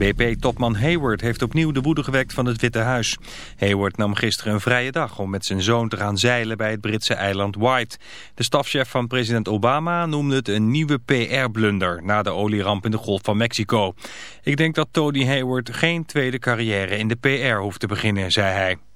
BP-topman Hayward heeft opnieuw de woede gewekt van het Witte Huis. Hayward nam gisteren een vrije dag om met zijn zoon te gaan zeilen bij het Britse eiland White. De stafchef van president Obama noemde het een nieuwe PR-blunder na de olieramp in de Golf van Mexico. Ik denk dat Tony Hayward geen tweede carrière in de PR hoeft te beginnen, zei hij.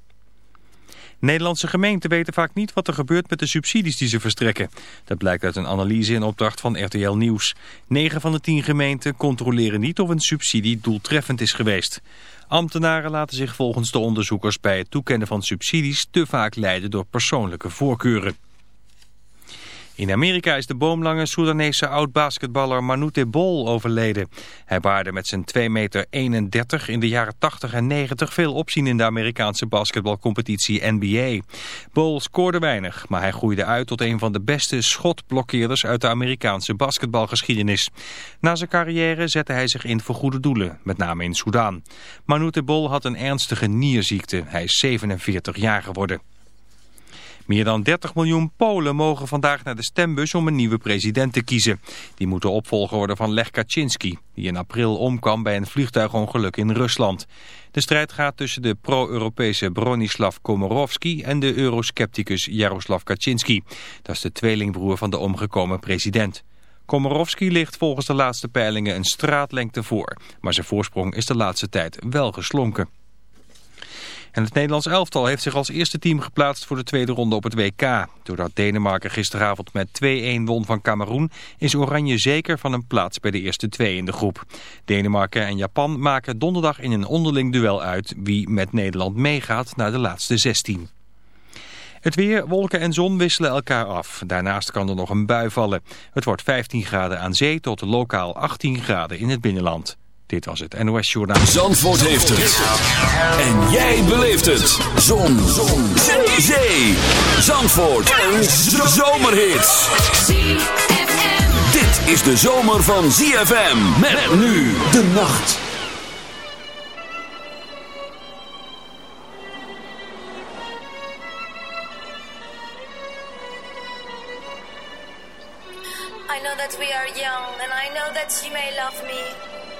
Nederlandse gemeenten weten vaak niet wat er gebeurt met de subsidies die ze verstrekken. Dat blijkt uit een analyse in opdracht van RTL Nieuws. 9 van de 10 gemeenten controleren niet of een subsidie doeltreffend is geweest. Ambtenaren laten zich volgens de onderzoekers bij het toekennen van subsidies te vaak leiden door persoonlijke voorkeuren. In Amerika is de boomlange Soedanese oud-basketballer Manute Bol overleden. Hij baarde met zijn 2,31 meter in de jaren 80 en 90 veel opzien in de Amerikaanse basketbalcompetitie NBA. Bol scoorde weinig, maar hij groeide uit tot een van de beste schotblokkeerders uit de Amerikaanse basketbalgeschiedenis. Na zijn carrière zette hij zich in voor goede doelen, met name in Soedan. Manute Bol had een ernstige nierziekte. Hij is 47 jaar geworden. Meer dan 30 miljoen Polen mogen vandaag naar de stembus om een nieuwe president te kiezen. Die moet de opvolger worden van Lech Kaczynski, die in april omkwam bij een vliegtuigongeluk in Rusland. De strijd gaat tussen de pro-Europese Bronislav Komorowski en de euroscepticus Jaroslav Kaczynski. Dat is de tweelingbroer van de omgekomen president. Komorowski ligt volgens de laatste peilingen een straatlengte voor, maar zijn voorsprong is de laatste tijd wel geslonken. En het Nederlands elftal heeft zich als eerste team geplaatst voor de tweede ronde op het WK. Doordat Denemarken gisteravond met 2-1 won van Cameroen... is Oranje zeker van een plaats bij de eerste twee in de groep. Denemarken en Japan maken donderdag in een onderling duel uit... wie met Nederland meegaat naar de laatste 16. Het weer, wolken en zon wisselen elkaar af. Daarnaast kan er nog een bui vallen. Het wordt 15 graden aan zee tot lokaal 18 graden in het binnenland. Dit was het NOS Journaal. Zandvoort heeft het. En jij beleeft het. Zon. Zon. Zee. Zandvoort. Een zomerhit. ZFM. Dit is de zomer van ZFM. Met nu de nacht. I know that we are young, and I know that you may love me,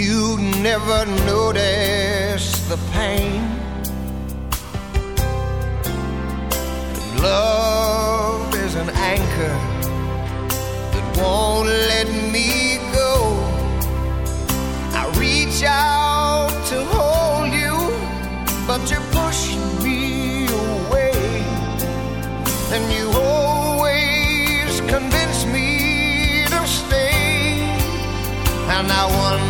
You never notice the pain. But love is an anchor that won't let me go. I reach out to hold you, but you're pushing me away. And you always convince me to stay. And I wonder.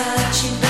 Essa te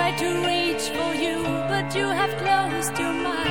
tried to reach for you, but you have closed your mind.